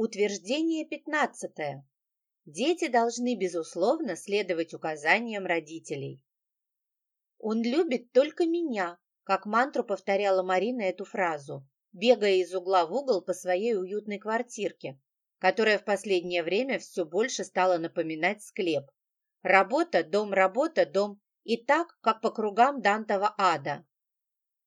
Утверждение пятнадцатое. Дети должны, безусловно, следовать указаниям родителей. «Он любит только меня», как мантру повторяла Марина эту фразу, бегая из угла в угол по своей уютной квартирке, которая в последнее время все больше стала напоминать склеп. Работа, дом, работа, дом, и так, как по кругам Дантова ада.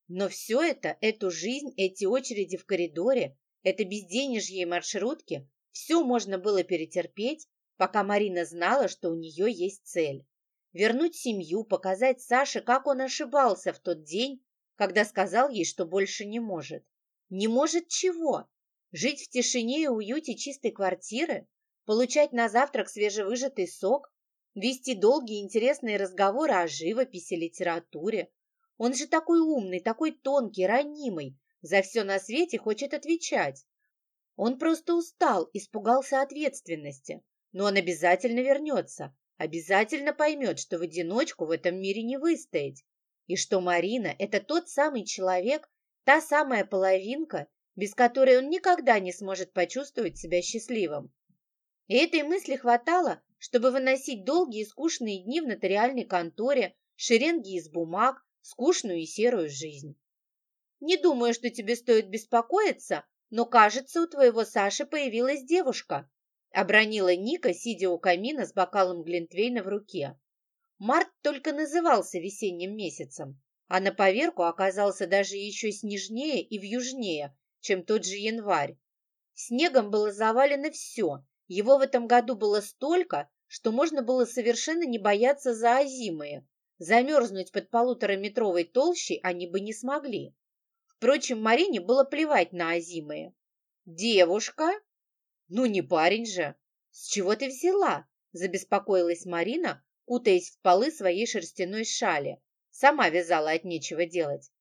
Но все это, эту жизнь, эти очереди в коридоре, это безденежье и маршрутки, все можно было перетерпеть, пока Марина знала, что у нее есть цель. Вернуть семью, показать Саше, как он ошибался в тот день, когда сказал ей, что больше не может. Не может чего? Жить в тишине и уюте чистой квартиры? Получать на завтрак свежевыжатый сок? Вести долгие интересные разговоры о живописи, литературе? Он же такой умный, такой тонкий, ранимый, за все на свете хочет отвечать. Он просто устал, испугался ответственности. Но он обязательно вернется, обязательно поймет, что в одиночку в этом мире не выстоять. И что Марина – это тот самый человек, та самая половинка, без которой он никогда не сможет почувствовать себя счастливым. И этой мысли хватало, чтобы выносить долгие и скучные дни в нотариальной конторе, шеренги из бумаг, скучную и серую жизнь. Не думаю, что тебе стоит беспокоиться, но, кажется, у твоего Саши появилась девушка», обронила Ника, сидя у камина с бокалом Глинтвейна в руке. Март только назывался весенним месяцем, а на поверку оказался даже еще снежнее и вьюжнее, чем тот же январь. Снегом было завалено все, его в этом году было столько, что можно было совершенно не бояться за озимые. Замерзнуть под полутораметровой толщей они бы не смогли. Впрочем, Марине было плевать на озимые. «Девушка? Ну, не парень же! С чего ты взяла?» Забеспокоилась Марина, кутаясь в полы своей шерстяной шали. Сама вязала от нечего делать.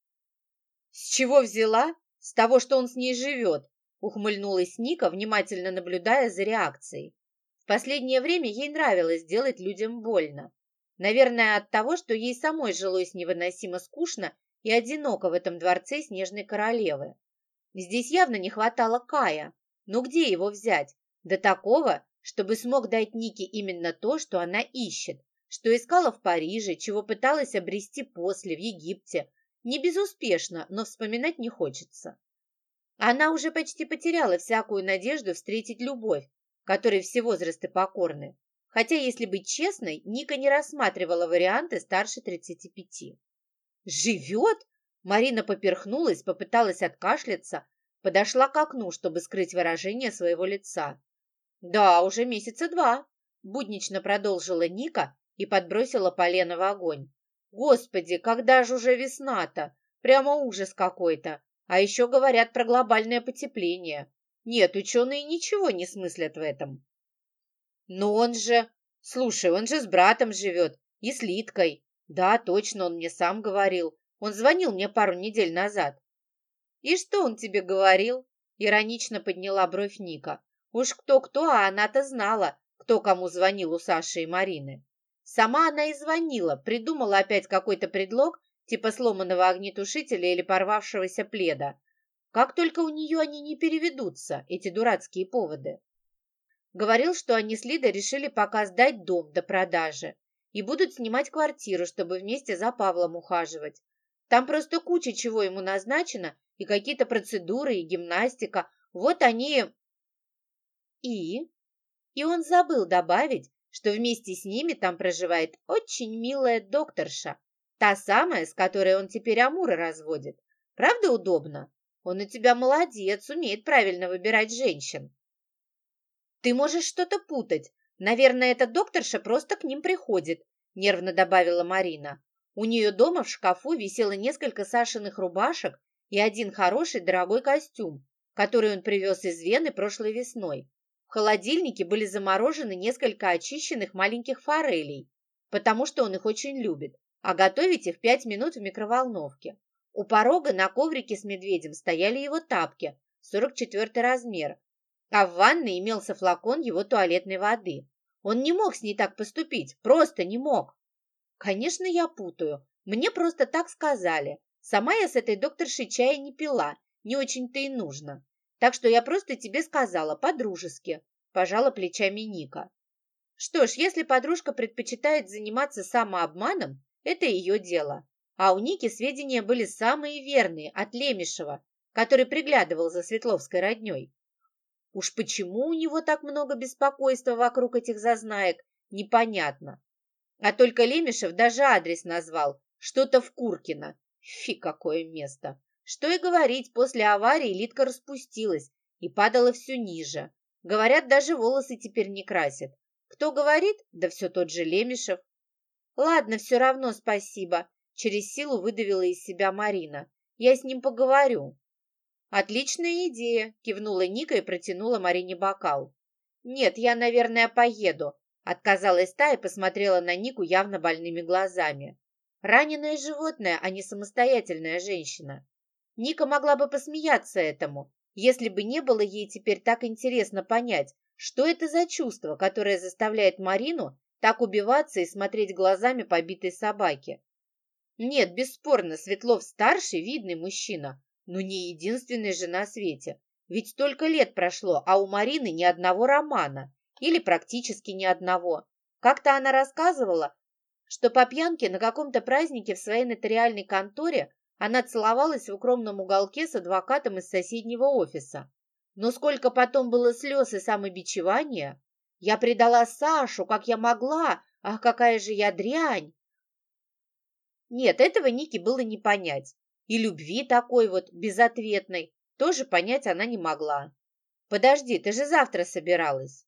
«С чего взяла? С того, что он с ней живет!» ухмыльнулась Ника, внимательно наблюдая за реакцией. В последнее время ей нравилось делать людям больно. Наверное, от того, что ей самой жилось невыносимо скучно и одиноко в этом дворце Снежной Королевы. Здесь явно не хватало Кая. Но где его взять? До такого, чтобы смог дать Нике именно то, что она ищет, что искала в Париже, чего пыталась обрести после в Египте. Не безуспешно, но вспоминать не хочется. Она уже почти потеряла всякую надежду встретить любовь, которой все возрасты покорны. Хотя, если быть честной, Ника не рассматривала варианты старше 35. «Живет?» Марина поперхнулась, попыталась откашляться, подошла к окну, чтобы скрыть выражение своего лица. «Да, уже месяца два», – буднично продолжила Ника и подбросила полено в огонь. «Господи, когда же уже весна-то? Прямо ужас какой-то. А еще говорят про глобальное потепление. Нет, ученые ничего не смыслят в этом». «Но он же... Слушай, он же с братом живет и с Литкой. Да, точно, он мне сам говорил. Он звонил мне пару недель назад. И что он тебе говорил? Иронично подняла бровь Ника. Уж кто-кто, а она-то знала, кто кому звонил у Саши и Марины. Сама она и звонила, придумала опять какой-то предлог, типа сломанного огнетушителя или порвавшегося пледа. Как только у нее они не переведутся, эти дурацкие поводы. Говорил, что они с Лидой решили пока сдать дом до продажи, и будут снимать квартиру, чтобы вместе за Павлом ухаживать. Там просто куча чего ему назначено, и какие-то процедуры, и гимнастика. Вот они... И? И он забыл добавить, что вместе с ними там проживает очень милая докторша, та самая, с которой он теперь Амура разводит. Правда удобно? Он у тебя молодец, умеет правильно выбирать женщин. Ты можешь что-то путать, «Наверное, эта докторша просто к ним приходит», – нервно добавила Марина. У нее дома в шкафу висело несколько Сашиных рубашек и один хороший дорогой костюм, который он привез из Вены прошлой весной. В холодильнике были заморожены несколько очищенных маленьких форелей, потому что он их очень любит, а готовить их пять минут в микроволновке. У порога на коврике с медведем стояли его тапки, 44 размер, а в ванной имелся флакон его туалетной воды. Он не мог с ней так поступить, просто не мог. Конечно, я путаю. Мне просто так сказали. Сама я с этой докторшей чая не пила, не очень-то и нужно. Так что я просто тебе сказала по-дружески, пожала плечами Ника. Что ж, если подружка предпочитает заниматься самообманом, это ее дело. А у Ники сведения были самые верные от Лемешева, который приглядывал за Светловской родней. Уж почему у него так много беспокойства вокруг этих зазнаек, непонятно. А только Лемешев даже адрес назвал, что-то в Куркино. Фи, какое место! Что и говорить, после аварии Литка распустилась и падала все ниже. Говорят, даже волосы теперь не красит. Кто говорит? Да все тот же Лемешев. Ладно, все равно спасибо. Через силу выдавила из себя Марина. Я с ним поговорю. «Отличная идея!» – кивнула Ника и протянула Марине бокал. «Нет, я, наверное, поеду», – отказалась та и посмотрела на Нику явно больными глазами. Раненое животное, а не самостоятельная женщина. Ника могла бы посмеяться этому, если бы не было ей теперь так интересно понять, что это за чувство, которое заставляет Марину так убиваться и смотреть глазами побитой собаки. Нет, бесспорно, Светлов-старший видный мужчина, но не единственный же на свете. Ведь столько лет прошло, а у Марины ни одного романа. Или практически ни одного. Как-то она рассказывала, что по пьянке на каком-то празднике в своей нотариальной конторе она целовалась в укромном уголке с адвокатом из соседнего офиса. Но сколько потом было слез и самобичевания. Я предала Сашу, как я могла, ах, какая же я дрянь. Нет, этого Нике было не понять. И любви такой вот, безответной, тоже понять она не могла. «Подожди, ты же завтра собиралась».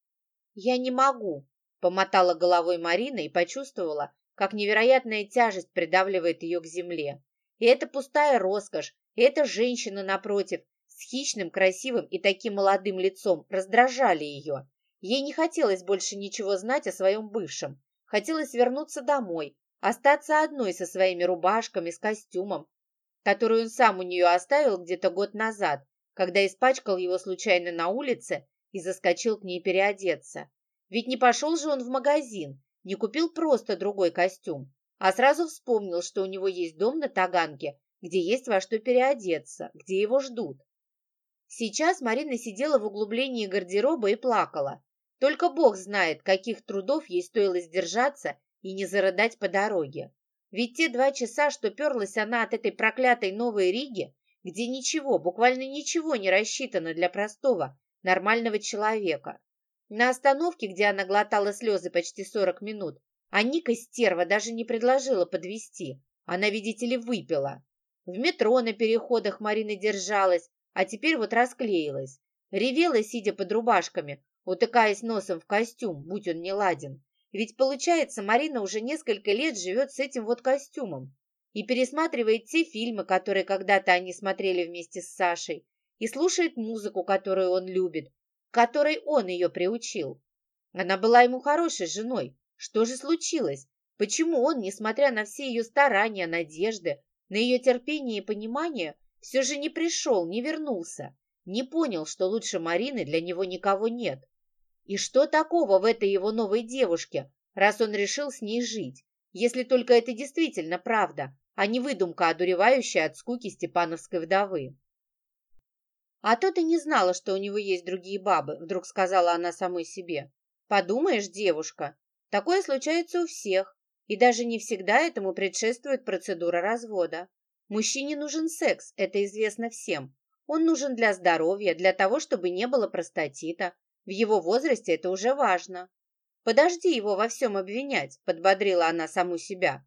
«Я не могу», — помотала головой Марина и почувствовала, как невероятная тяжесть придавливает ее к земле. И это пустая роскошь, и эта женщина напротив, с хищным, красивым и таким молодым лицом, раздражали ее. Ей не хотелось больше ничего знать о своем бывшем. Хотелось вернуться домой, остаться одной со своими рубашками, с костюмом, которую он сам у нее оставил где-то год назад, когда испачкал его случайно на улице и заскочил к ней переодеться. Ведь не пошел же он в магазин, не купил просто другой костюм, а сразу вспомнил, что у него есть дом на Таганке, где есть во что переодеться, где его ждут. Сейчас Марина сидела в углублении гардероба и плакала. Только Бог знает, каких трудов ей стоило сдержаться и не зарыдать по дороге. Ведь те два часа, что перлась она от этой проклятой Новой Риги, где ничего, буквально ничего не рассчитано для простого, нормального человека. На остановке, где она глотала слезы почти сорок минут, а Ника стерва даже не предложила подвести. Она, видите ли, выпила. В метро на переходах Марина держалась, а теперь вот расклеилась. Ревела, сидя под рубашками, утыкаясь носом в костюм, будь он не ладен. Ведь, получается, Марина уже несколько лет живет с этим вот костюмом и пересматривает те фильмы, которые когда-то они смотрели вместе с Сашей, и слушает музыку, которую он любит, которой он ее приучил. Она была ему хорошей женой. Что же случилось? Почему он, несмотря на все ее старания, надежды, на ее терпение и понимание, все же не пришел, не вернулся, не понял, что лучше Марины для него никого нет? И что такого в этой его новой девушке, раз он решил с ней жить, если только это действительно правда, а не выдумка, одуревающая от скуки степановской вдовы? «А то ты не знала, что у него есть другие бабы», вдруг сказала она самой себе. «Подумаешь, девушка, такое случается у всех, и даже не всегда этому предшествует процедура развода. Мужчине нужен секс, это известно всем. Он нужен для здоровья, для того, чтобы не было простатита, в его возрасте это уже важно. Подожди его во всем обвинять, подбодрила она саму себя.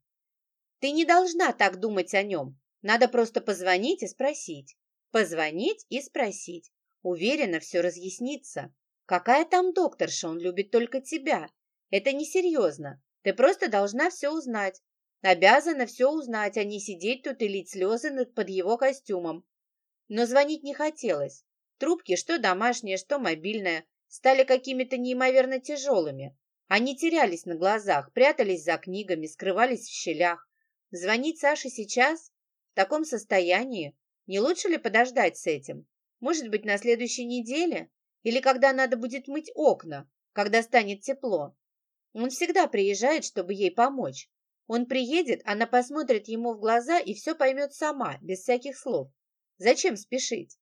Ты не должна так думать о нем. Надо просто позвонить и спросить. Позвонить и спросить. Уверена, все разъяснится. Какая там докторша, он любит только тебя. Это несерьезно. Ты просто должна все узнать. Обязана все узнать, а не сидеть тут и лить слезы под его костюмом. Но звонить не хотелось. Трубки, что домашние, что мобильная, стали какими-то неимоверно тяжелыми. Они терялись на глазах, прятались за книгами, скрывались в щелях. Звонить Саше сейчас? В таком состоянии? Не лучше ли подождать с этим? Может быть, на следующей неделе? Или когда надо будет мыть окна, когда станет тепло? Он всегда приезжает, чтобы ей помочь. Он приедет, она посмотрит ему в глаза и все поймет сама, без всяких слов. Зачем спешить?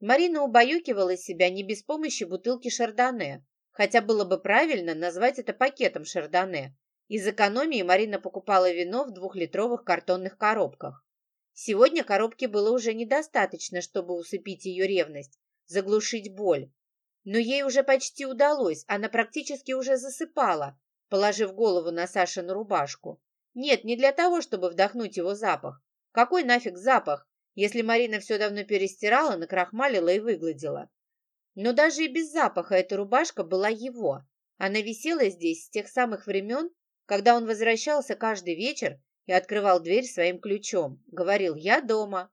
Марина убаюкивала себя не без помощи бутылки шардоне, хотя было бы правильно назвать это пакетом шардоне. Из экономии Марина покупала вино в двухлитровых картонных коробках. Сегодня коробки было уже недостаточно, чтобы усыпить ее ревность, заглушить боль. Но ей уже почти удалось, она практически уже засыпала, положив голову на Сашину рубашку. Нет, не для того, чтобы вдохнуть его запах. Какой нафиг запах, если Марина все давно перестирала, накрахмалила и выгладила? Но даже и без запаха эта рубашка была его. Она висела здесь с тех самых времен, когда он возвращался каждый вечер и открывал дверь своим ключом. Говорил «Я дома».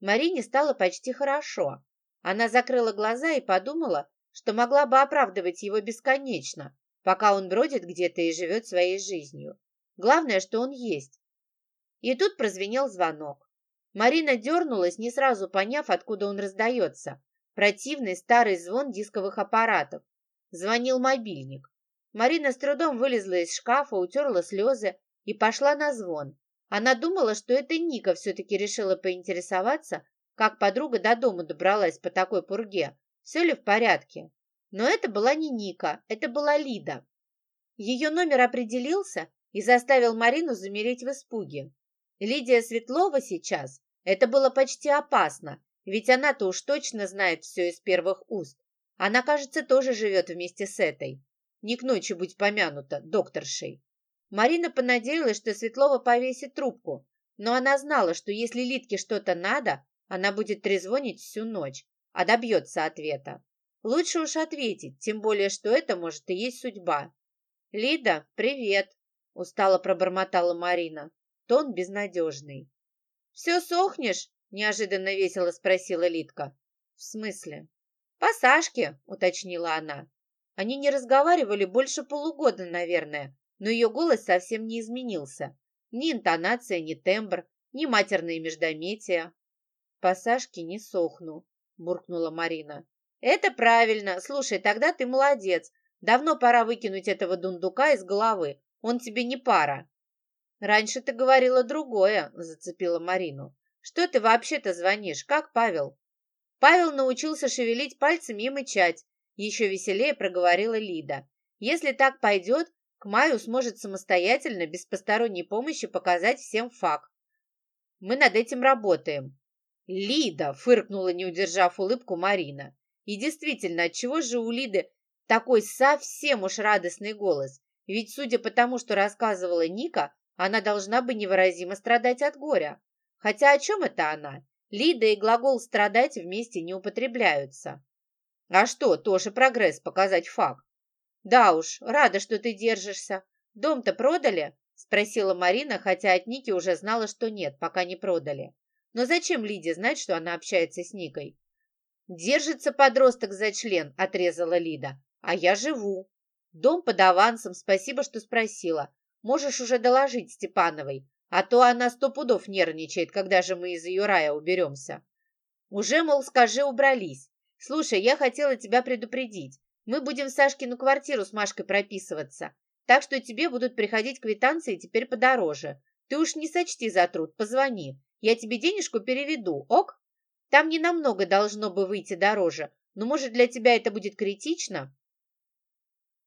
Марине стало почти хорошо. Она закрыла глаза и подумала, что могла бы оправдывать его бесконечно, пока он бродит где-то и живет своей жизнью. Главное, что он есть. И тут прозвенел звонок. Марина дернулась, не сразу поняв, откуда он раздается. Противный старый звон дисковых аппаратов. Звонил мобильник. Марина с трудом вылезла из шкафа, утерла слезы и пошла на звон. Она думала, что это Ника все-таки решила поинтересоваться, как подруга до дома добралась по такой пурге, все ли в порядке. Но это была не Ника, это была Лида. Ее номер определился и заставил Марину замереть в испуге. Лидия Светлова сейчас, это было почти опасно, ведь она-то уж точно знает все из первых уст. Она, кажется, тоже живет вместе с этой. Не к ночи будь помянута, докторшей. Марина понадеялась, что Светлова повесит трубку, но она знала, что если Литке что-то надо, она будет трезвонить всю ночь, а добьется ответа. Лучше уж ответить, тем более, что это может и есть судьба. «Лида, привет!» – устало пробормотала Марина. Тон безнадежный. «Все сохнешь?» – неожиданно весело спросила Литка. «В смысле?» «По Сашке», – уточнила она. Они не разговаривали больше полугода, наверное, но ее голос совсем не изменился. Ни интонация, ни тембр, ни матерные междометия. «По Сашке не сохну», – буркнула Марина. «Это правильно. Слушай, тогда ты молодец. Давно пора выкинуть этого дундука из головы. Он тебе не пара». «Раньше ты говорила другое», – зацепила Марину. «Что ты вообще-то звонишь? Как Павел?» Павел научился шевелить пальцами и мычать. Еще веселее проговорила Лида. «Если так пойдет, к маю сможет самостоятельно, без посторонней помощи, показать всем факт. Мы над этим работаем. Лида, фыркнула, не удержав улыбку Марина. И действительно, отчего же у Лиды такой совсем уж радостный голос? Ведь, судя по тому, что рассказывала Ника, она должна бы невыразимо страдать от горя. Хотя о чем это она? Лида и глагол «страдать» вместе не употребляются. А что, тоже прогресс, показать факт. «Да уж, рада, что ты держишься. Дом-то продали?» – спросила Марина, хотя от Ники уже знала, что нет, пока не продали. Но зачем Лиде знать, что она общается с Никой? «Держится подросток за член», – отрезала Лида. «А я живу. Дом под авансом, спасибо, что спросила. Можешь уже доложить Степановой, а то она сто пудов нервничает, когда же мы из ее рая уберемся». «Уже, мол, скажи, убрались. Слушай, я хотела тебя предупредить. Мы будем в Сашкину квартиру с Машкой прописываться, так что тебе будут приходить квитанции теперь подороже. Ты уж не сочти за труд, позвони. Я тебе денежку переведу, ок? Там не намного должно бы выйти дороже, но, может, для тебя это будет критично?»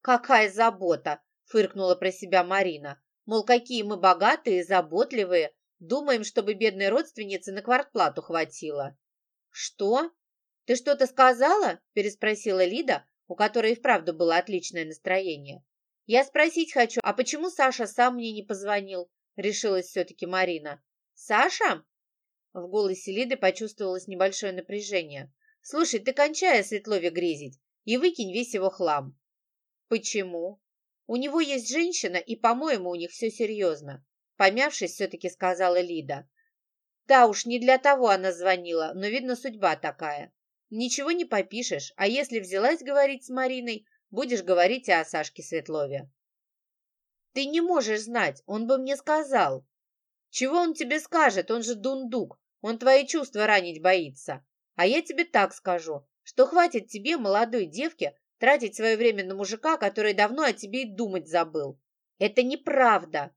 «Какая забота!» – фыркнула про себя Марина. «Мол, какие мы богатые, заботливые, думаем, чтобы бедной родственнице на квартплату хватило». «Что? Ты что-то сказала?» – переспросила Лида, у которой и вправду было отличное настроение. «Я спросить хочу, а почему Саша сам мне не позвонил?» Решилась все-таки Марина. «Саша?» В голосе Лиды почувствовалось небольшое напряжение. «Слушай, ты кончай о Светлове грезить и выкинь весь его хлам». «Почему?» «У него есть женщина, и, по-моему, у них все серьезно», помявшись, все-таки сказала Лида. «Да уж, не для того она звонила, но, видно, судьба такая. Ничего не попишешь, а если взялась говорить с Мариной, будешь говорить и о Сашке Светлове. Ты не можешь знать, он бы мне сказал. Чего он тебе скажет, он же дундук, он твои чувства ранить боится. А я тебе так скажу, что хватит тебе, молодой девке, тратить свое время на мужика, который давно о тебе и думать забыл. Это неправда.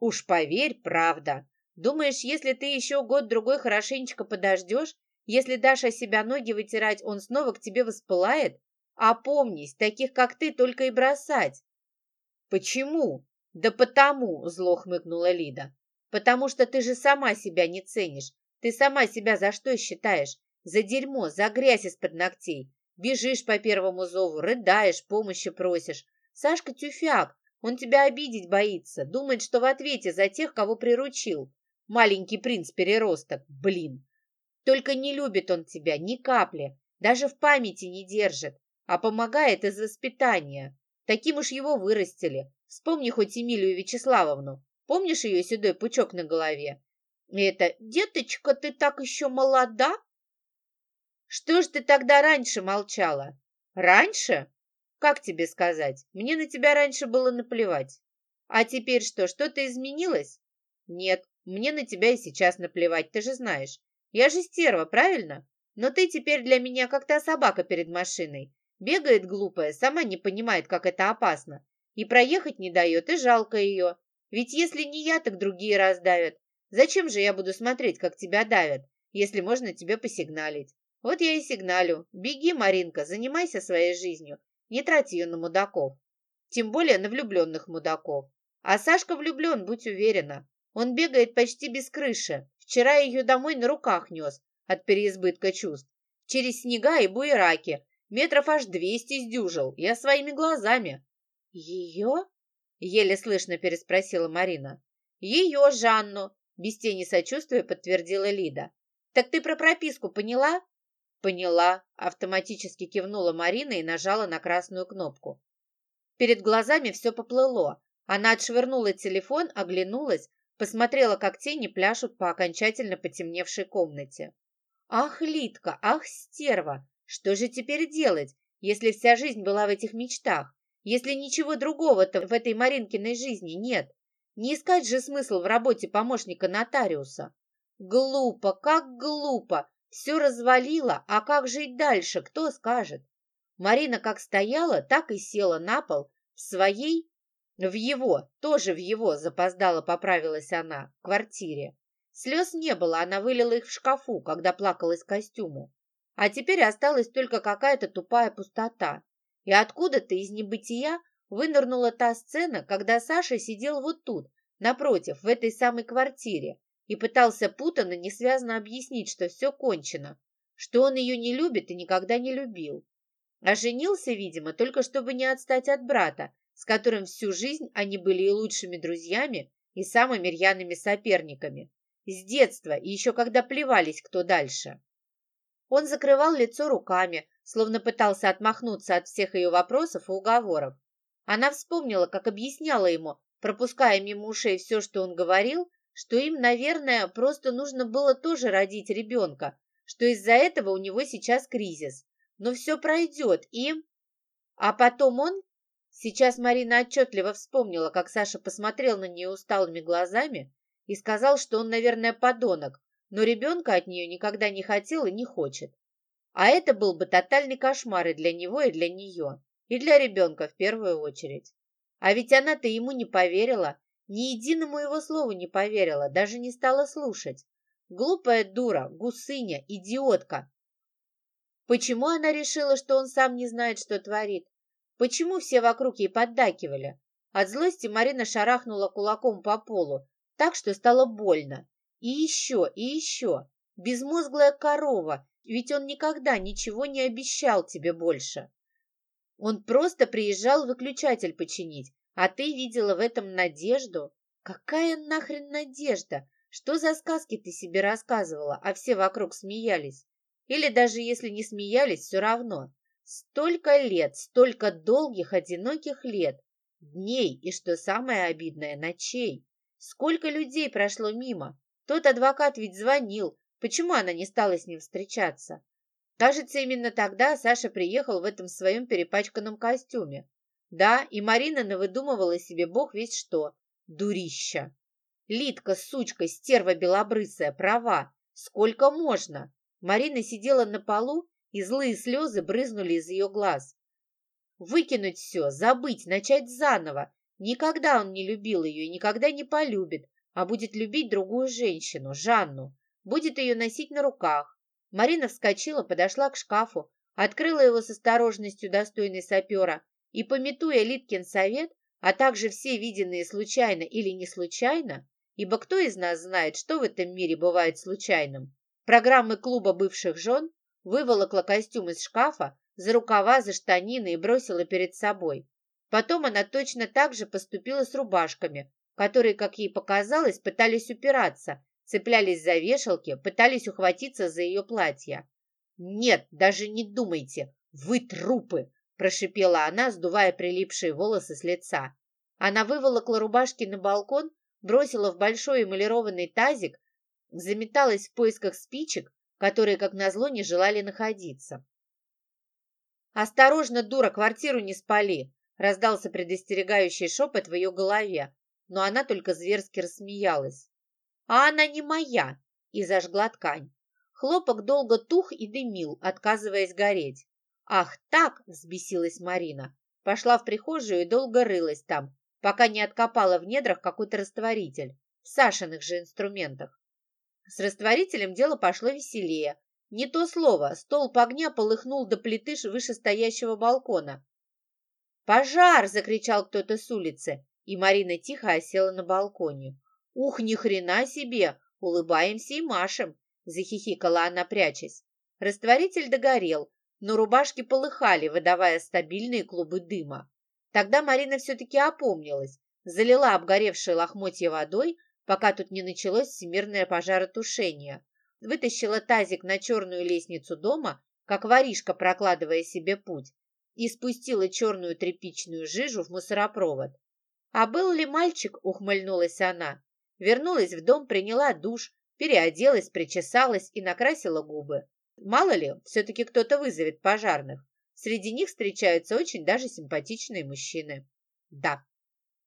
Уж поверь, правда. Думаешь, если ты еще год-другой хорошенечко подождешь, Если дашь о себя ноги вытирать, он снова к тебе воспылает? Опомнись, таких, как ты, только и бросать. Почему? Да потому, зло хмыкнула Лида. Потому что ты же сама себя не ценишь. Ты сама себя за что считаешь? За дерьмо, за грязь из-под ногтей. Бежишь по первому зову, рыдаешь, помощи просишь. Сашка тюфяк, он тебя обидеть боится, думает, что в ответе за тех, кого приручил. Маленький принц-переросток, блин. Только не любит он тебя ни капли, даже в памяти не держит, а помогает из воспитания. Таким уж его вырастили. Вспомни хоть Эмилию Вячеславовну. Помнишь ее седой пучок на голове? И это «Деточка, ты так еще молода?» Что ж ты тогда раньше молчала? Раньше? Как тебе сказать? Мне на тебя раньше было наплевать. А теперь что, что-то изменилось? Нет, мне на тебя и сейчас наплевать, ты же знаешь. Я же стерва, правильно? Но ты теперь для меня как та собака перед машиной. Бегает глупая, сама не понимает, как это опасно. И проехать не дает, и жалко ее. Ведь если не я, так другие раздавят. Зачем же я буду смотреть, как тебя давят, если можно тебе посигналить? Вот я и сигналю. Беги, Маринка, занимайся своей жизнью. Не трать ее на мудаков. Тем более на влюбленных мудаков. А Сашка влюблен, будь уверена. Он бегает почти без крыши. Вчера ее домой на руках нес от переизбытка чувств. Через снега и буераки. Метров аж двести сдюжил. Я своими глазами. Ее? Еле слышно переспросила Марина. Ее, Жанну. Без тени сочувствия подтвердила Лида. Так ты про прописку поняла? Поняла. Автоматически кивнула Марина и нажала на красную кнопку. Перед глазами все поплыло. Она отшвырнула телефон, оглянулась, посмотрела, как тени пляшут по окончательно потемневшей комнате. «Ах, Литка, ах, стерва! Что же теперь делать, если вся жизнь была в этих мечтах? Если ничего другого-то в этой Маринкиной жизни нет? Не искать же смысл в работе помощника нотариуса? Глупо, как глупо! Все развалило, а как жить дальше, кто скажет? Марина как стояла, так и села на пол в своей, в его, тоже в его, запоздала поправилась она, квартире. Слез не было, она вылила их в шкафу, когда плакалась костюму. А теперь осталась только какая-то тупая пустота. И откуда-то из небытия вынырнула та сцена, когда Саша сидел вот тут, напротив, в этой самой квартире, и пытался путанно, несвязно объяснить, что все кончено, что он ее не любит и никогда не любил. А женился, видимо, только чтобы не отстать от брата, с которым всю жизнь они были и лучшими друзьями, и самыми рьяными соперниками. С детства и еще когда плевались кто дальше. Он закрывал лицо руками, словно пытался отмахнуться от всех ее вопросов и уговоров. Она вспомнила, как объясняла ему, пропуская мимо ушей все, что он говорил, что им, наверное, просто нужно было тоже родить ребенка, что из-за этого у него сейчас кризис. Но все пройдет, и... А потом он... Сейчас Марина отчетливо вспомнила, как Саша посмотрел на нее усталыми глазами и сказал, что он, наверное, подонок, но ребенка от нее никогда не хотел и не хочет. А это был бы тотальный кошмар и для него, и для нее, и для ребенка в первую очередь. А ведь она-то ему не поверила, ни единому его слову не поверила, даже не стала слушать. Глупая дура, гусыня, идиотка. Почему она решила, что он сам не знает, что творит? Почему все вокруг ей поддакивали? От злости Марина шарахнула кулаком по полу, так что стало больно. И еще, и еще. Безмозглая корова, ведь он никогда ничего не обещал тебе больше. Он просто приезжал выключатель починить, а ты видела в этом надежду? Какая нахрен надежда? Что за сказки ты себе рассказывала, а все вокруг смеялись? Или даже если не смеялись, все равно. Столько лет, столько долгих, одиноких лет, дней и, что самое обидное, ночей. Сколько людей прошло мимо? Тот адвокат ведь звонил. Почему она не стала с ним встречаться? Кажется, именно тогда Саша приехал в этом своем перепачканном костюме. Да, и Марина навыдумывала себе бог весь что. Дурища. Литка, сучка, стерва белобрысая, права. Сколько можно? Марина сидела на полу, и злые слезы брызнули из ее глаз. Выкинуть все, забыть, начать заново, Никогда он не любил ее и никогда не полюбит, а будет любить другую женщину, Жанну. Будет ее носить на руках. Марина вскочила, подошла к шкафу, открыла его с осторожностью достойной сапера и, пометуя Литкин совет, а также все виденные случайно или не случайно, ибо кто из нас знает, что в этом мире бывает случайным, программы клуба бывших жен, выволокла костюм из шкафа, за рукава, за штанины и бросила перед собой. Потом она точно так же поступила с рубашками, которые, как ей показалось, пытались упираться, цеплялись за вешалки, пытались ухватиться за ее платье. «Нет, даже не думайте! Вы трупы!» – прошипела она, сдувая прилипшие волосы с лица. Она выволокла рубашки на балкон, бросила в большой эмалированный тазик, заметалась в поисках спичек, которые, как назло, не желали находиться. «Осторожно, дура, квартиру не спали!» – раздался предостерегающий шепот в ее голове, но она только зверски рассмеялась. «А она не моя!» и зажгла ткань. Хлопок долго тух и дымил, отказываясь гореть. «Ах так!» – взбесилась Марина. Пошла в прихожую и долго рылась там, пока не откопала в недрах какой-то растворитель, в Сашиных же инструментах. С растворителем дело пошло веселее. Не то слово, столб огня полыхнул до плиты вышестоящего балкона. «Пожар!» – закричал кто-то с улицы, и Марина тихо осела на балконе. «Ух, ни хрена себе! Улыбаемся и машем!» – захихикала она, прячась. Растворитель догорел, но рубашки полыхали, выдавая стабильные клубы дыма. Тогда Марина все-таки опомнилась, залила обгоревшие лохмотья водой, пока тут не началось всемирное пожаротушение, вытащила тазик на черную лестницу дома, как воришка прокладывая себе путь, и спустила черную тряпичную жижу в мусоропровод. «А был ли мальчик?» – ухмыльнулась она. Вернулась в дом, приняла душ, переоделась, причесалась и накрасила губы. Мало ли, все-таки кто-то вызовет пожарных. Среди них встречаются очень даже симпатичные мужчины. Да,